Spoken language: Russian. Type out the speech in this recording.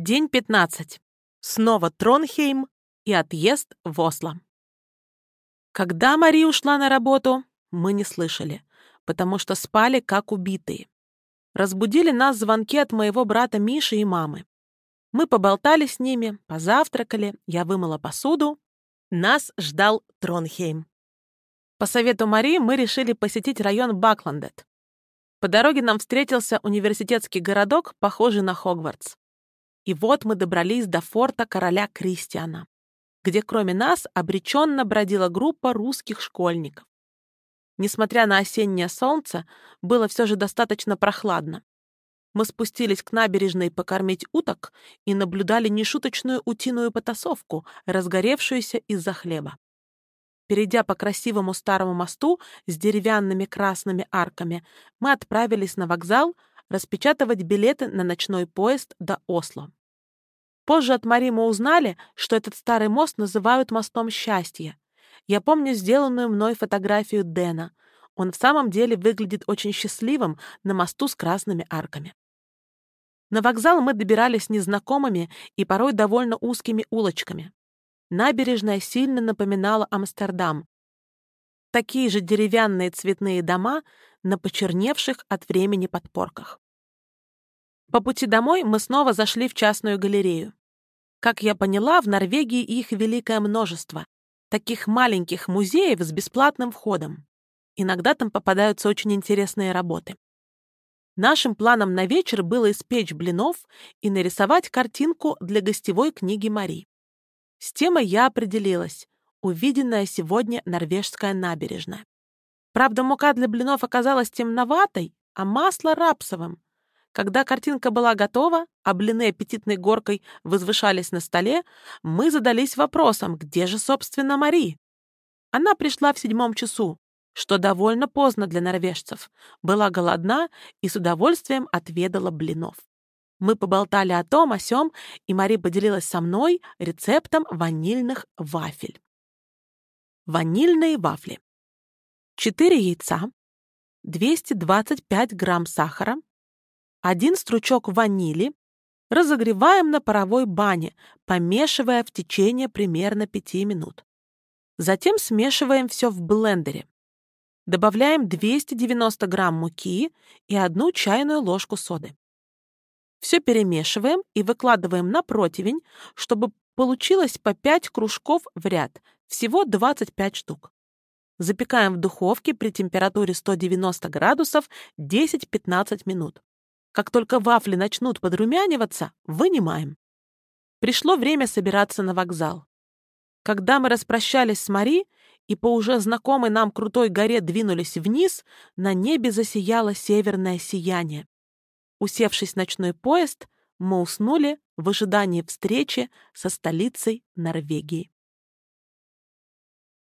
День 15. Снова Тронхейм и отъезд в Осло. Когда Мари ушла на работу, мы не слышали, потому что спали как убитые. Разбудили нас звонки от моего брата Миши и мамы. Мы поболтали с ними, позавтракали, я вымыла посуду. Нас ждал Тронхейм. По совету Мари мы решили посетить район Бакландет. По дороге нам встретился университетский городок, похожий на Хогвартс. И вот мы добрались до форта короля Кристиана, где кроме нас обреченно бродила группа русских школьников. Несмотря на осеннее солнце, было все же достаточно прохладно. Мы спустились к набережной покормить уток и наблюдали нешуточную утиную потасовку, разгоревшуюся из-за хлеба. Перейдя по красивому старому мосту с деревянными красными арками, мы отправились на вокзал распечатывать билеты на ночной поезд до Осло. Позже от Мари мы узнали, что этот старый мост называют мостом счастья. Я помню сделанную мной фотографию Дэна. Он в самом деле выглядит очень счастливым на мосту с красными арками. На вокзал мы добирались незнакомыми и порой довольно узкими улочками. Набережная сильно напоминала Амстердам. Такие же деревянные цветные дома на почерневших от времени подпорках. По пути домой мы снова зашли в частную галерею. Как я поняла, в Норвегии их великое множество. Таких маленьких музеев с бесплатным входом. Иногда там попадаются очень интересные работы. Нашим планом на вечер было испечь блинов и нарисовать картинку для гостевой книги Мари. С темой я определилась. Увиденная сегодня норвежская набережная. Правда, мука для блинов оказалась темноватой, а масло рапсовым. Когда картинка была готова, а блины аппетитной горкой возвышались на столе, мы задались вопросом, где же, собственно, Мари? Она пришла в седьмом часу, что довольно поздно для норвежцев, была голодна и с удовольствием отведала блинов. Мы поболтали о том, о сём, и Мари поделилась со мной рецептом ванильных вафель. Ванильные вафли. 4 яйца, 225 грамм сахара, один стручок ванили, разогреваем на паровой бане, помешивая в течение примерно 5 минут. Затем смешиваем все в блендере. Добавляем 290 грамм муки и одну чайную ложку соды. Все перемешиваем и выкладываем на противень, чтобы получилось по 5 кружков в ряд, всего 25 штук. Запекаем в духовке при температуре 190 градусов 10-15 минут. Как только вафли начнут подрумяниваться, вынимаем. Пришло время собираться на вокзал. Когда мы распрощались с Мари и по уже знакомой нам крутой горе двинулись вниз, на небе засияло северное сияние. Усевшись в ночной поезд, мы уснули в ожидании встречи со столицей Норвегии.